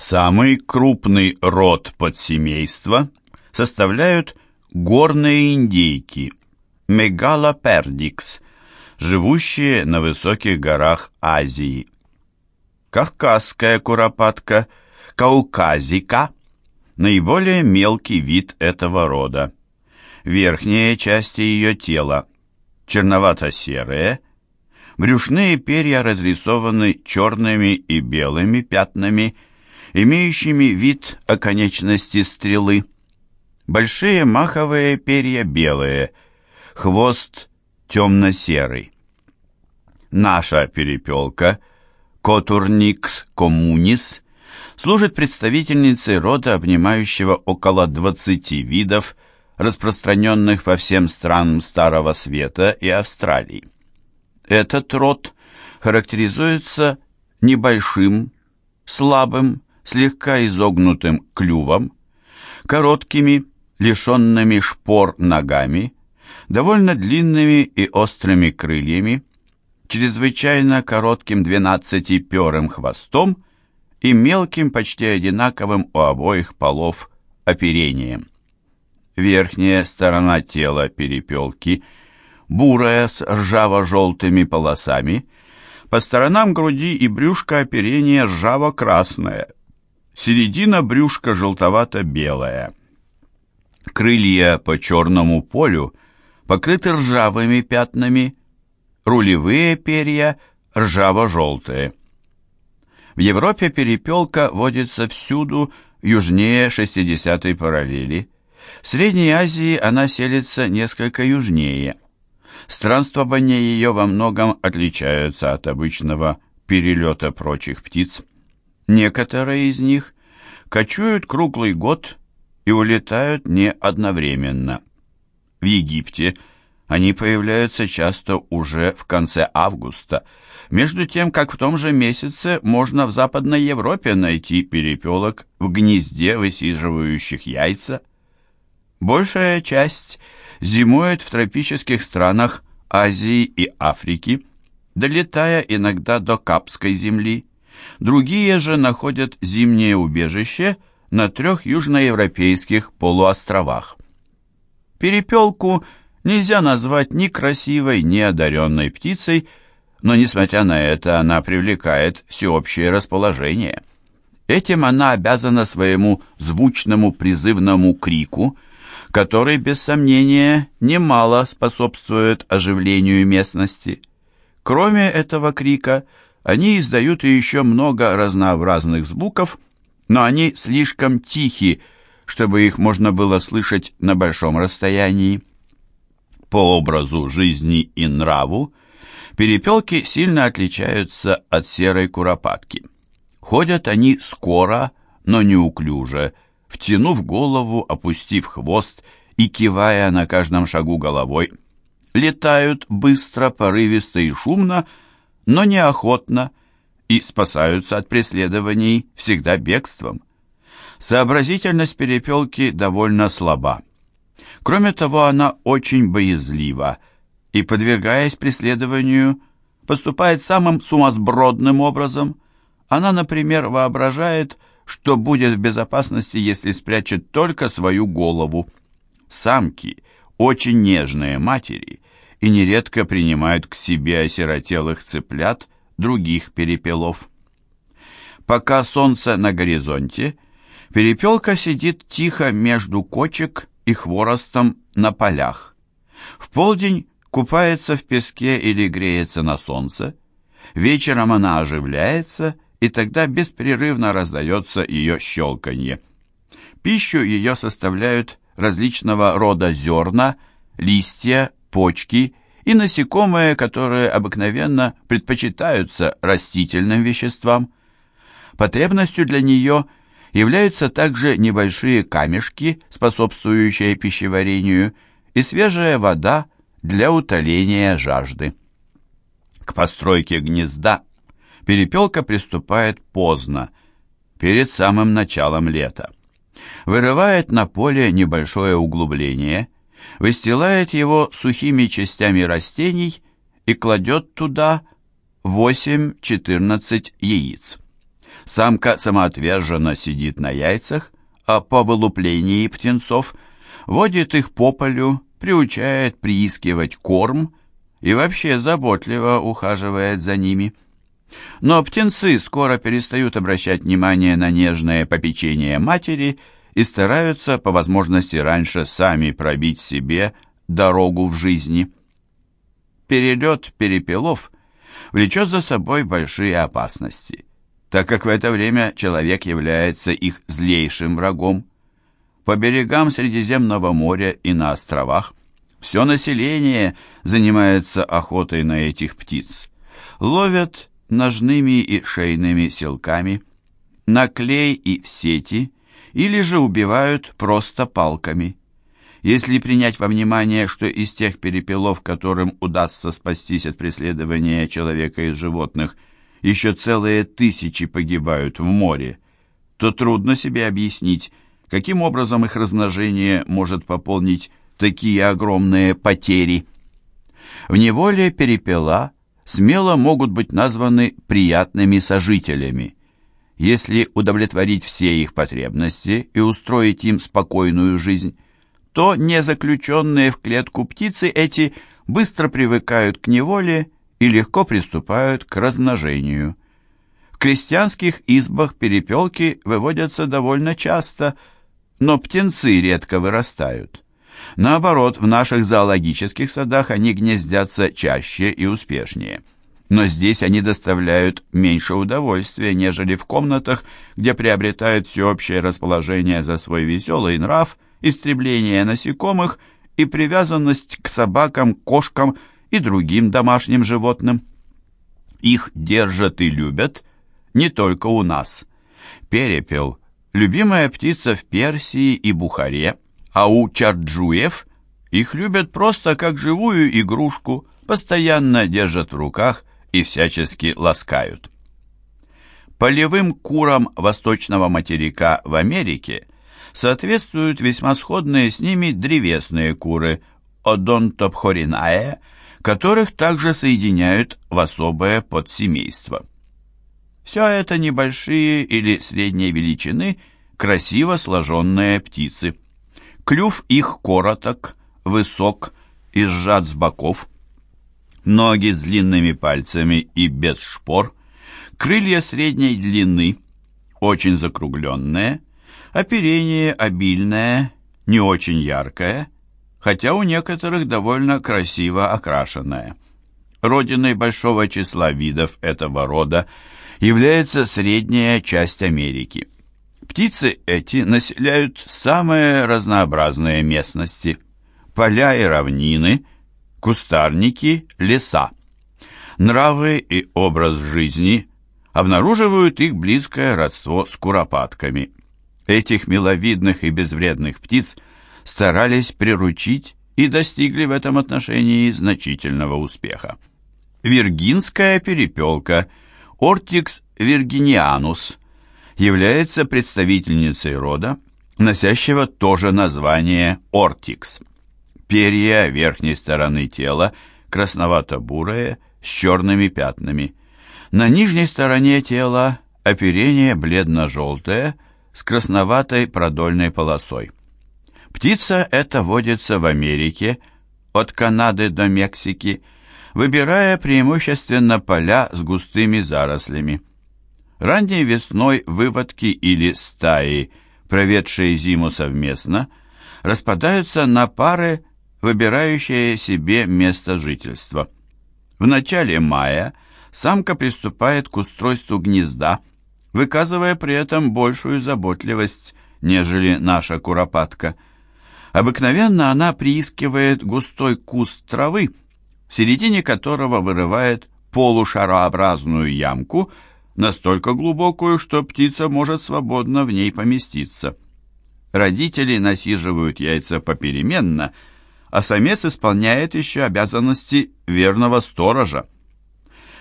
Самый крупный род подсемейства составляют горные индейки Мегалопердикс, живущие на высоких горах Азии. Кавказская куропатка Кауказика – наиболее мелкий вид этого рода. Верхние части ее тела черновато-серые, брюшные перья разрисованы черными и белыми пятнами – имеющими вид оконечности стрелы. Большие маховые перья белые, хвост темно-серый. Наша перепелка, Котурникс коммунис, служит представительницей рода, обнимающего около 20 видов, распространенных по всем странам Старого Света и Австралии. Этот род характеризуется небольшим, слабым, слегка изогнутым клювом, короткими, лишенными шпор ногами, довольно длинными и острыми крыльями, чрезвычайно коротким двенадцатиперым хвостом и мелким, почти одинаковым у обоих полов оперением. Верхняя сторона тела перепелки, бурая с ржаво-желтыми полосами, по сторонам груди и брюшка оперение ржаво-красное – Середина брюшка желтовато-белая. Крылья по черному полю покрыты ржавыми пятнами, рулевые перья ржаво-желтые. В Европе перепелка водится всюду южнее 60-й параллели. В Средней Азии она селится несколько южнее. Странствования ее во многом отличаются от обычного перелета прочих птиц. Некоторые из них кочуют круглый год и улетают не одновременно. В Египте они появляются часто уже в конце августа, между тем, как в том же месяце можно в Западной Европе найти перепелок в гнезде, высиживающих яйца. Большая часть зимует в тропических странах Азии и Африки, долетая иногда до Капской земли. Другие же находят зимнее убежище на трех южноевропейских полуостровах. Перепелку нельзя назвать ни красивой, ни одаренной птицей, но, несмотря на это, она привлекает всеобщее расположение. Этим она обязана своему звучному призывному крику, который, без сомнения, немало способствует оживлению местности. Кроме этого крика, они издают еще много разнообразных звуков, но они слишком тихи, чтобы их можно было слышать на большом расстоянии. По образу жизни и нраву перепелки сильно отличаются от серой куропатки. Ходят они скоро, но неуклюже, втянув голову, опустив хвост и кивая на каждом шагу головой. Летают быстро, порывисто и шумно, но неохотно и спасаются от преследований всегда бегством. Сообразительность перепелки довольно слаба. Кроме того, она очень боязлива и, подвергаясь преследованию, поступает самым сумасбродным образом. Она, например, воображает, что будет в безопасности, если спрячет только свою голову. Самки, очень нежные матери, и нередко принимают к себе осиротелых цыплят других перепелов. Пока солнце на горизонте, перепелка сидит тихо между кочек и хворостом на полях. В полдень купается в песке или греется на солнце. Вечером она оживляется, и тогда беспрерывно раздается ее щелканье. Пищу ее составляют различного рода зерна, листья, почки и насекомые, которые обыкновенно предпочитаются растительным веществам. Потребностью для нее являются также небольшие камешки, способствующие пищеварению, и свежая вода для утоления жажды. К постройке гнезда перепелка приступает поздно, перед самым началом лета. Вырывает на поле небольшое углубление – выстилает его сухими частями растений и кладет туда 8-14 яиц. Самка самоотверженно сидит на яйцах, а по вылуплении птенцов водит их по полю, приучает приискивать корм и вообще заботливо ухаживает за ними. Но птенцы скоро перестают обращать внимание на нежное попечение матери и стараются по возможности раньше сами пробить себе дорогу в жизни. Перелет перепелов влечет за собой большие опасности, так как в это время человек является их злейшим врагом. По берегам Средиземного моря и на островах все население занимается охотой на этих птиц. Ловят ножными и шейными селками, на клей и в сети, или же убивают просто палками. Если принять во внимание, что из тех перепелов, которым удастся спастись от преследования человека и животных, еще целые тысячи погибают в море, то трудно себе объяснить, каким образом их размножение может пополнить такие огромные потери. В неволе перепела смело могут быть названы приятными сожителями. Если удовлетворить все их потребности и устроить им спокойную жизнь, то незаключенные в клетку птицы эти быстро привыкают к неволе и легко приступают к размножению. В крестьянских избах перепелки выводятся довольно часто, но птенцы редко вырастают. Наоборот, в наших зоологических садах они гнездятся чаще и успешнее. Но здесь они доставляют меньше удовольствия, нежели в комнатах, где приобретают всеобщее расположение за свой веселый нрав, истребление насекомых и привязанность к собакам, кошкам и другим домашним животным. Их держат и любят не только у нас. Перепел – любимая птица в Персии и Бухаре – а у чарджуев их любят просто как живую игрушку, постоянно держат в руках и всячески ласкают. Полевым курам восточного материка в Америке соответствуют весьма сходные с ними древесные куры Одонтопхоринае, которых также соединяют в особое подсемейство. Все это небольшие или средней величины красиво сложенные птицы. Клюв их короток, высок и сжат с боков. Ноги с длинными пальцами и без шпор. Крылья средней длины, очень закругленные. Оперение обильное, не очень яркое, хотя у некоторых довольно красиво окрашенное. Родиной большого числа видов этого рода является средняя часть Америки. Птицы эти населяют самые разнообразные местности. Поля и равнины, кустарники, леса. Нравы и образ жизни обнаруживают их близкое родство с куропатками. Этих миловидных и безвредных птиц старались приручить и достигли в этом отношении значительного успеха. Виргинская перепелка Ортикс виргинианус является представительницей рода, носящего тоже название ортикс. Перья верхней стороны тела красновато-бурые с черными пятнами. На нижней стороне тела оперение бледно-желтое с красноватой продольной полосой. Птица эта водится в Америке, от Канады до Мексики, выбирая преимущественно поля с густыми зарослями. Ранней весной выводки или стаи, проведшие зиму совместно, распадаются на пары, выбирающие себе место жительства. В начале мая самка приступает к устройству гнезда, выказывая при этом большую заботливость, нежели наша куропатка. Обыкновенно она приискивает густой куст травы, в середине которого вырывает полушарообразную ямку – настолько глубокую, что птица может свободно в ней поместиться. Родители насиживают яйца попеременно, а самец исполняет еще обязанности верного сторожа.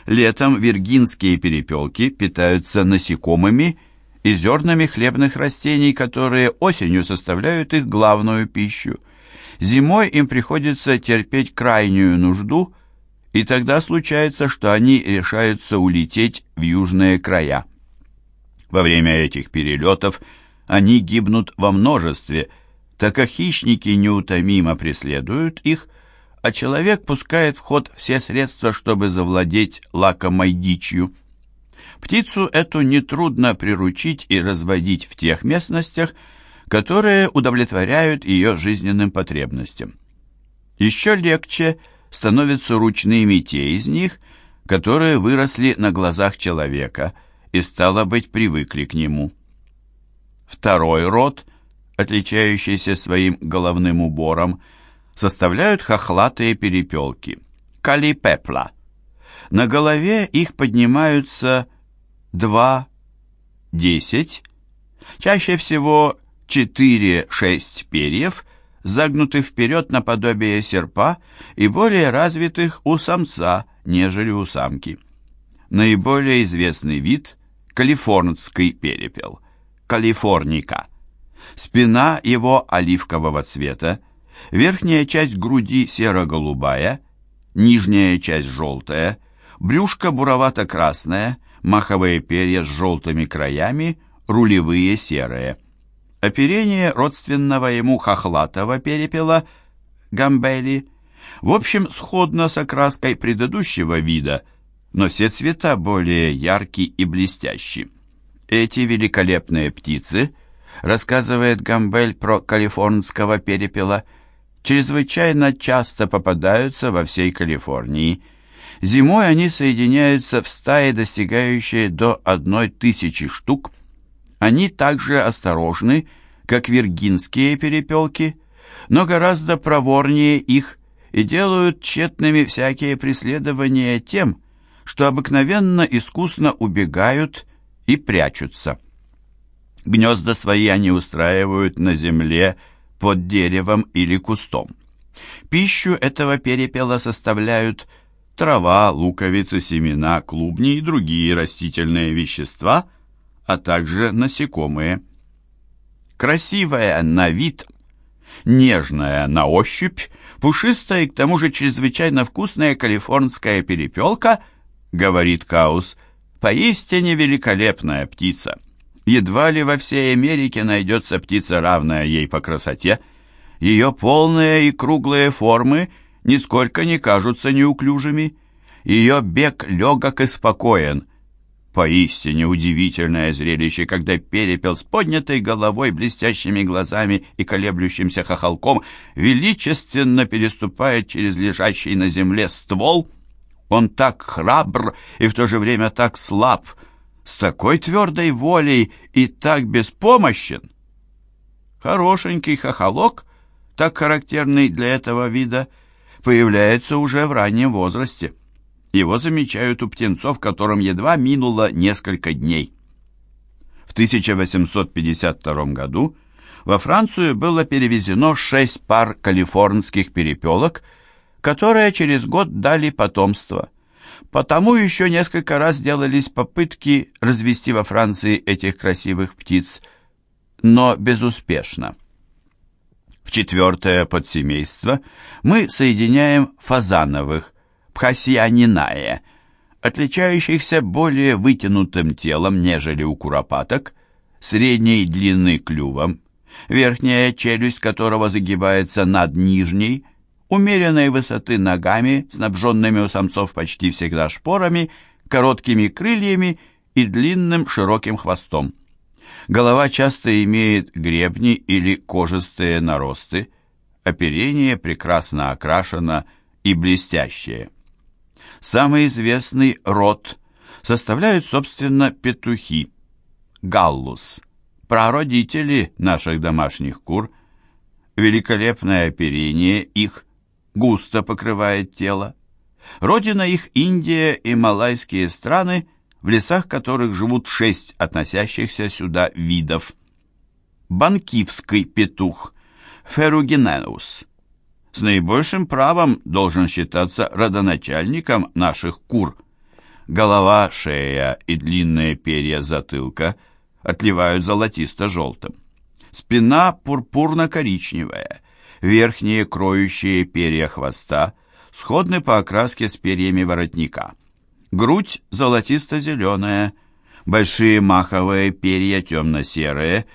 Летом виргинские перепелки питаются насекомыми и зернами хлебных растений, которые осенью составляют их главную пищу. Зимой им приходится терпеть крайнюю нужду – и тогда случается, что они решаются улететь в южные края. Во время этих перелетов они гибнут во множестве, так как хищники неутомимо преследуют их, а человек пускает в ход все средства, чтобы завладеть лакомой дичью. Птицу эту нетрудно приручить и разводить в тех местностях, которые удовлетворяют ее жизненным потребностям. Еще легче становятся ручными те из них, которые выросли на глазах человека и, стало быть, привыкли к нему. Второй род, отличающийся своим головным убором, составляют хохлатые перепелки – калипепла. На голове их поднимаются 2, 10, чаще всего 4-6 перьев, загнутых вперед наподобие серпа и более развитых у самца, нежели у самки. Наиболее известный вид – калифорнский перепел, калифорника. Спина его оливкового цвета, верхняя часть груди серо-голубая, нижняя часть желтая, брюшко буровато-красное, маховые перья с желтыми краями, рулевые серые. Оперение родственного ему хохлатого перепела гамбели в общем сходно с окраской предыдущего вида, но все цвета более яркие и блестящие. Эти великолепные птицы, рассказывает Гамбель про калифорнского перепела, чрезвычайно часто попадаются во всей Калифорнии. Зимой они соединяются в стаи, достигающие до одной тысячи штук. Они также осторожны, как виргинские перепелки, но гораздо проворнее их и делают тщетными всякие преследования тем, что обыкновенно искусно убегают и прячутся. Гнезда свои они устраивают на земле под деревом или кустом. Пищу этого перепела составляют трава, луковицы, семена, клубни и другие растительные вещества, а также насекомые. Красивая на вид, нежная на ощупь, пушистая и к тому же чрезвычайно вкусная калифорнская перепелка, говорит Каус, поистине великолепная птица. Едва ли во всей Америке найдется птица, равная ей по красоте. Ее полные и круглые формы нисколько не кажутся неуклюжими. Ее бег легок и спокоен. Поистине удивительное зрелище, когда перепел с поднятой головой, блестящими глазами и колеблющимся хохолком величественно переступает через лежащий на земле ствол. Он так храбр и в то же время так слаб — с такой твердой волей и так беспомощен. Хорошенький хохолок, так характерный для этого вида, появляется уже в раннем возрасте. Его замечают у птенцов, которым едва минуло несколько дней. В 1852 году во Францию было перевезено шесть пар калифорнских перепелок, которые через год дали потомство – Потому еще несколько раз делались попытки развести во Франции этих красивых птиц, но безуспешно. В четвертое подсемейство мы соединяем фазановых, пхасианинае, отличающихся более вытянутым телом, нежели у куропаток, средней длины клювом, верхняя челюсть которого загибается над нижней, умеренной высоты ногами, снабженными у самцов почти всегда шпорами, короткими крыльями и длинным широким хвостом. Голова часто имеет гребни или кожистые наросты, оперение прекрасно окрашено и блестящее. Самый известный род составляют, собственно, петухи, галлус, прародители наших домашних кур, великолепное оперение их густо покрывает тело. Родина их Индия и малайские страны, в лесах которых живут шесть относящихся сюда видов. Банкивский петух Феругинеус с наибольшим правом должен считаться родоначальником наших кур. Голова, шея и длинные перья затылка отливают золотисто-желтым. Спина пурпурно-коричневая – верхние кроющие перья хвоста сходны по окраске с перьями воротника. Грудь золотисто-зеленая, большие маховые перья темно-серые,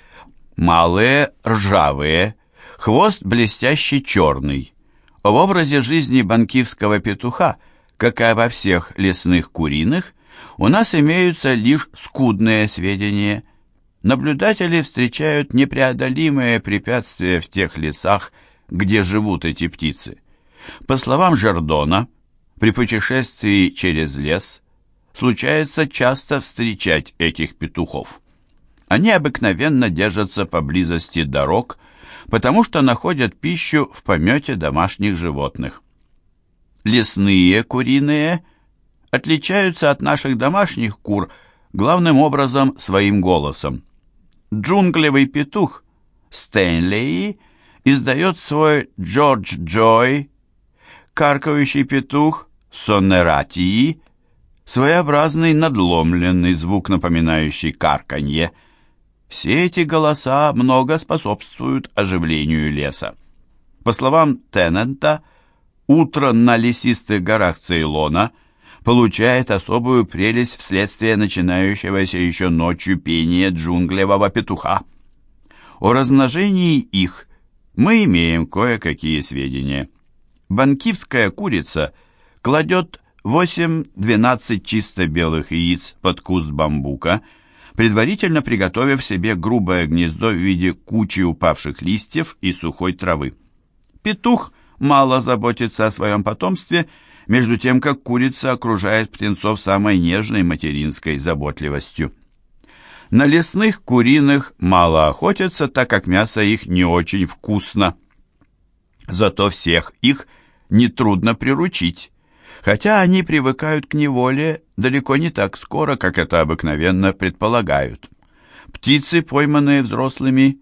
малые ржавые, хвост блестящий черный. В образе жизни банкивского петуха, как и во всех лесных куриных, у нас имеются лишь скудные сведения. Наблюдатели встречают непреодолимые препятствия в тех лесах, где живут эти птицы. По словам Жердона, при путешествии через лес случается часто встречать этих петухов. Они обыкновенно держатся поблизости дорог, потому что находят пищу в помете домашних животных. Лесные куриные отличаются от наших домашних кур главным образом своим голосом. Джунглевый петух Стэнлей издает свой Джордж Джой, каркающий петух Сонератии, своеобразный надломленный звук, напоминающий карканье – все эти голоса много способствуют оживлению леса. По словам Теннента, утро на лесистых горах Цейлона получает особую прелесть вследствие начинающегося еще ночью пения джунглевого петуха. О размножении их мы имеем кое-какие сведения. Банкивская курица кладет 8-12 чисто белых яиц под куст бамбука – предварительно приготовив себе грубое гнездо в виде кучи упавших листьев и сухой травы. Петух мало заботится о своем потомстве, между тем как курица окружает птенцов самой нежной материнской заботливостью. На лесных куриных мало охотятся, так как мясо их не очень вкусно. Зато всех их нетрудно приручить хотя они привыкают к неволе далеко не так скоро, как это обыкновенно предполагают. Птицы, пойманные взрослыми,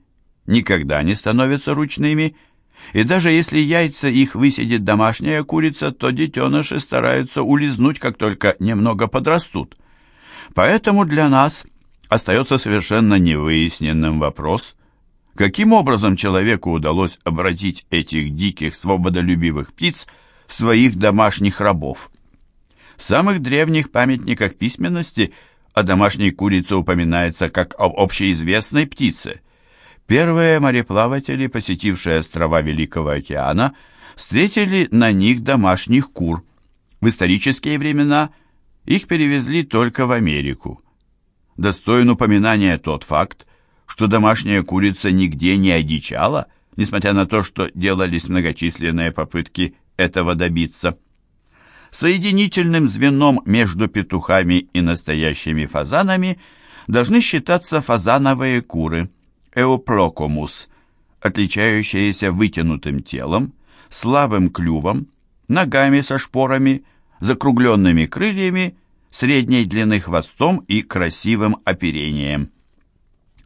никогда не становятся ручными, и даже если яйца их высидит домашняя курица, то детеныши стараются улизнуть, как только немного подрастут. Поэтому для нас остается совершенно невыясненным вопрос, каким образом человеку удалось обратить этих диких свободолюбивых птиц – своих домашних рабов. В самых древних памятниках письменности о домашней курице упоминается как об общеизвестной птице. Первые мореплаватели, посетившие острова Великого океана, встретили на них домашних кур. В исторические времена их перевезли только в Америку. Достоин упоминания тот факт, что домашняя курица нигде не одичала, несмотря на то, что делались многочисленные попытки этого добиться. Соединительным звеном между петухами и настоящими фазанами должны считаться фазановые куры, эуплокомус, отличающиеся вытянутым телом, слабым клювом, ногами со шпорами, закругленными крыльями, средней длины хвостом и красивым оперением.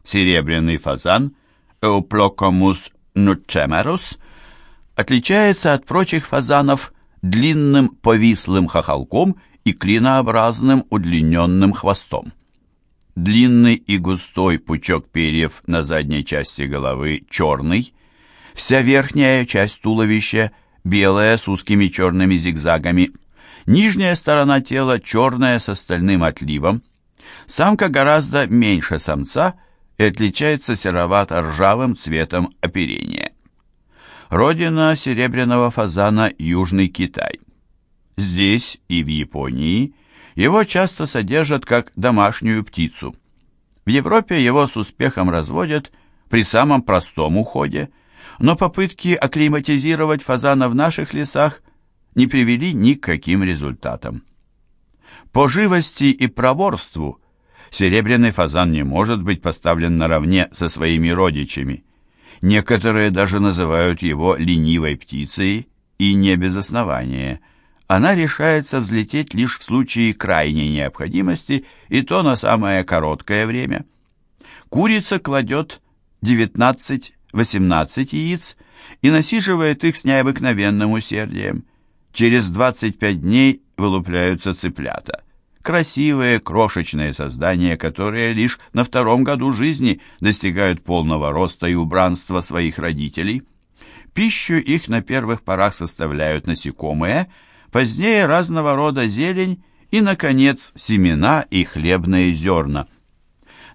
Серебряный фазан, Euplocommus nucemerus, отличается от прочих фазанов длинным повислым хохолком и клинообразным удлиненным хвостом. Длинный и густой пучок перьев на задней части головы черный, вся верхняя часть туловища белая с узкими черными зигзагами, нижняя сторона тела черная с остальным отливом. Самка гораздо меньше самца и отличается серовато-ржавым цветом оперения. Родина серебряного фазана – Южный Китай. Здесь и в Японии его часто содержат как домашнюю птицу. В Европе его с успехом разводят при самом простом уходе, но попытки акклиматизировать фазана в наших лесах не привели ни к каким результатам. По живости и проворству серебряный фазан не может быть поставлен наравне со своими родичами. Некоторые даже называют его ленивой птицей, и не без основания. Она решается взлететь лишь в случае крайней необходимости, и то на самое короткое время. Курица кладет 19-18 яиц и насиживает их с необыкновенным усердием. Через 25 дней вылупляются цыплята красивые крошечные создания, которые лишь на втором году жизни достигают полного роста и убранства своих родителей. Пищу их на первых порах составляют насекомые, позднее разного рода зелень и, наконец, семена и хлебные зерна.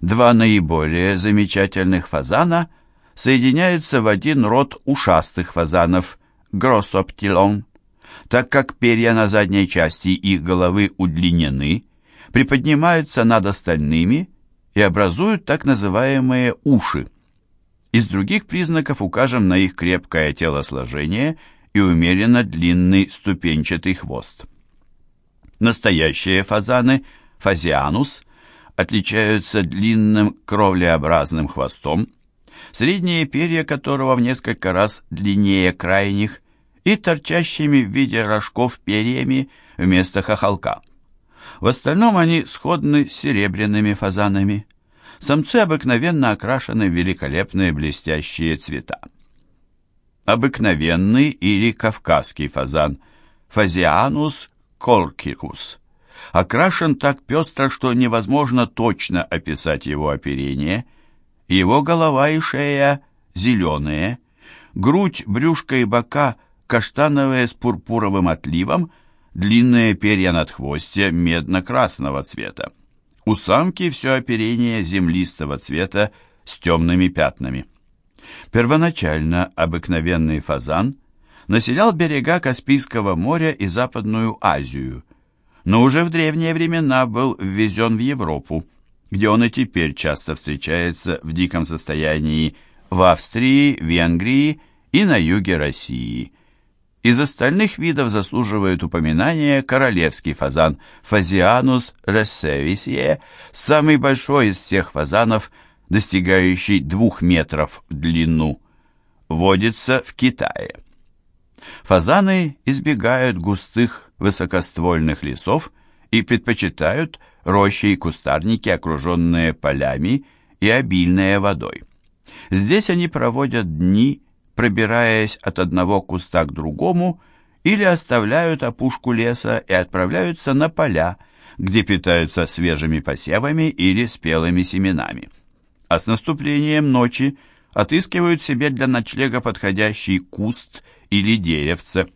Два наиболее замечательных фазана соединяются в один род ушастых фазанов – гроссоптилон. Так как перья на задней части их головы удлинены, приподнимаются над остальными и образуют так называемые уши. Из других признаков укажем на их крепкое телосложение и умеренно длинный ступенчатый хвост. Настоящие фазаны, фазианус, отличаются длинным кровлеобразным хвостом, средние перья которого в несколько раз длиннее крайних и торчащими в виде рожков перьями вместо хохолка. В остальном они сходны с серебряными фазанами. Самцы обыкновенно окрашены в великолепные блестящие цвета. Обыкновенный или кавказский фазан Фазианус колкикус. Окрашен так пестро, что невозможно точно описать его оперение. Его голова и шея зеленые, грудь, брюшко и бока каштановые с пурпуровым отливом, длинные перья над хвосте медно-красного цвета. У самки все оперение землистого цвета с темными пятнами. Первоначально обыкновенный фазан населял берега Каспийского моря и Западную Азию, но уже в древние времена был ввезен в Европу, где он и теперь часто встречается в диком состоянии в Австрии, Венгрии и на юге России. Из остальных видов заслуживает упоминания королевский фазан Фазианус рессевисие, самый большой из всех фазанов, достигающий двух метров в длину. Водится в Китае. Фазаны избегают густых высокоствольных лесов и предпочитают рощи и кустарники, окруженные полями и обильные водой. Здесь они проводят дни, пробираясь от одного куста к другому, или оставляют опушку леса и отправляются на поля, где питаются свежими посевами или спелыми семенами. А с наступлением ночи отыскивают себе для ночлега подходящий куст или деревце.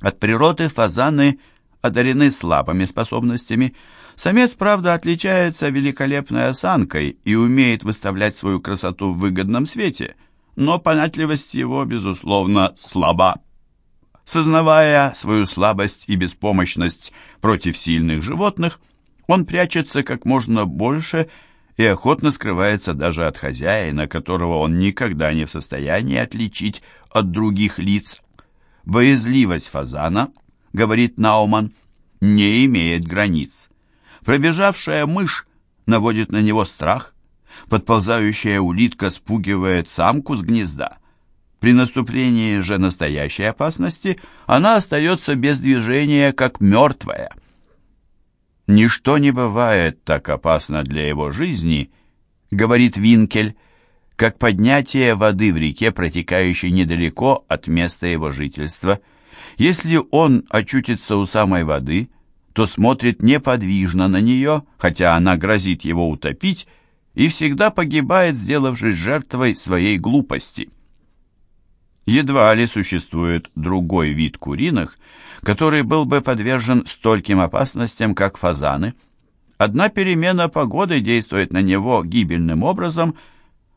От природы фазаны одарены слабыми способностями. Самец, правда, отличается великолепной осанкой и умеет выставлять свою красоту в выгодном свете, но понятливость его, безусловно, слаба. Сознавая свою слабость и беспомощность против сильных животных, он прячется как можно больше и охотно скрывается даже от хозяина, которого он никогда не в состоянии отличить от других лиц. Боязливость фазана, говорит Науман, не имеет границ. Пробежавшая мышь наводит на него страх, подползающая улитка спугивает самку с гнезда. При наступлении же настоящей опасности она остается без движения, как мертвая – «Ничто не бывает так опасно для его жизни», — говорит Винкель, как поднятие воды в реке, протекающей недалеко от места его жительства. Если он очутится у самой воды, то смотрит неподвижно на нее, хотя она грозит его утопить, и всегда погибает, сделавшись жертвой своей глупости. Едва ли существует другой вид куриных, который был бы подвержен стольким опасностям, как фазаны. Одна перемена погоды действует на него гибельным образом,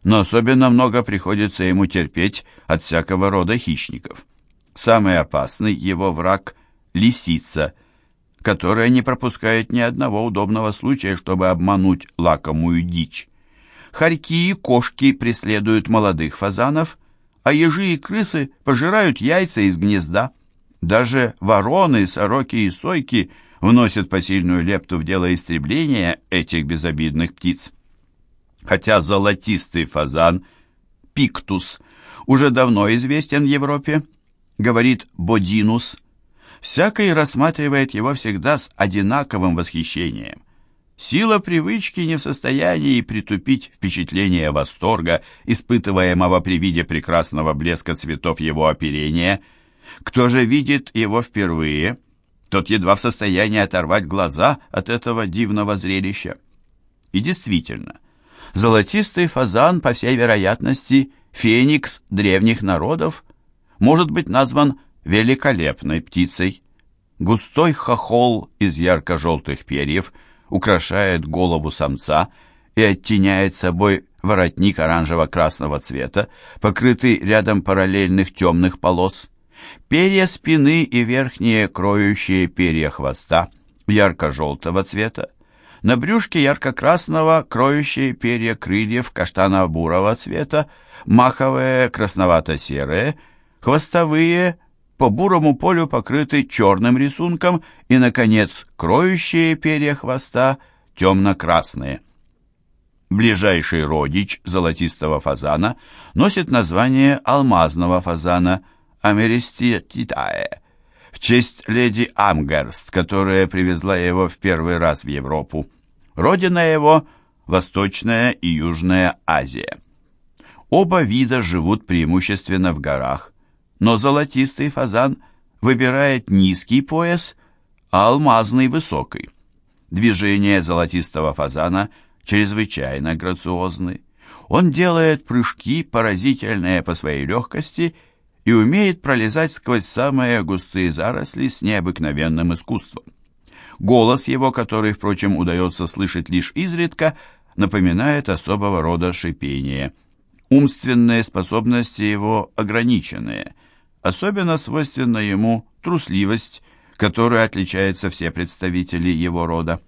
но особенно много приходится ему терпеть от всякого рода хищников. Самый опасный его враг – лисица, которая не пропускает ни одного удобного случая, чтобы обмануть лакомую дичь. Хорьки и кошки преследуют молодых фазанов, а ежи и крысы пожирают яйца из гнезда. Даже вороны, сороки и сойки вносят посильную лепту в дело истребления этих безобидных птиц. Хотя золотистый фазан, пиктус, уже давно известен в Европе, говорит Бодинус, всякий рассматривает его всегда с одинаковым восхищением. Сила привычки не в состоянии притупить впечатление восторга, испытываемого при виде прекрасного блеска цветов его оперения – кто же видит его впервые, тот едва в состоянии оторвать глаза от этого дивного зрелища. И действительно, золотистый фазан, по всей вероятности, феникс древних народов, может быть назван великолепной птицей. Густой хохол из ярко-желтых перьев украшает голову самца и оттеняет собой воротник оранжево-красного цвета, покрытый рядом параллельных темных полос. Перья спины и верхние кроющие перья хвоста ярко-желтого цвета. На брюшке ярко-красного кроющие перья крыльев каштаново-бурого цвета, маховые красновато-серые, хвостовые по бурому полю покрыты черным рисунком и, наконец, кроющие перья хвоста темно-красные. Ближайший родич золотистого фазана носит название алмазного фазана Америститае в честь леди Амгерст, которая привезла его в первый раз в Европу. Родина его – Восточная и Южная Азия. Оба вида живут преимущественно в горах, но золотистый фазан выбирает низкий пояс, а алмазный – высокий. Движения золотистого фазана чрезвычайно грациозны. Он делает прыжки, поразительные по своей легкости, и умеет пролезать сквозь самые густые заросли с необыкновенным искусством. Голос его, который, впрочем, удается слышать лишь изредка, напоминает особого рода шипение. Умственные способности его ограниченные – Особенно свойственна ему трусливость, которой отличаются все представители его рода.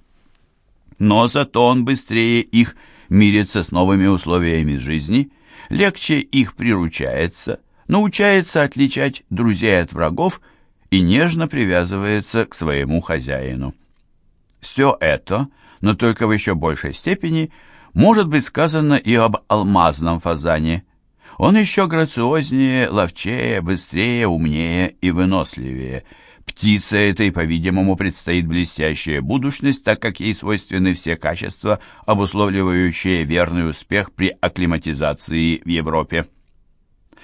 Но зато он быстрее их мирится с новыми условиями жизни, легче их приручается, научается отличать друзей от врагов и нежно привязывается к своему хозяину. Все это, но только в еще большей степени, может быть сказано и об алмазном фазане – он еще грациознее, ловчее, быстрее, умнее и выносливее. Птице этой, по-видимому, предстоит блестящая будущность, так как ей свойственны все качества, обусловливающие верный успех при акклиматизации в Европе.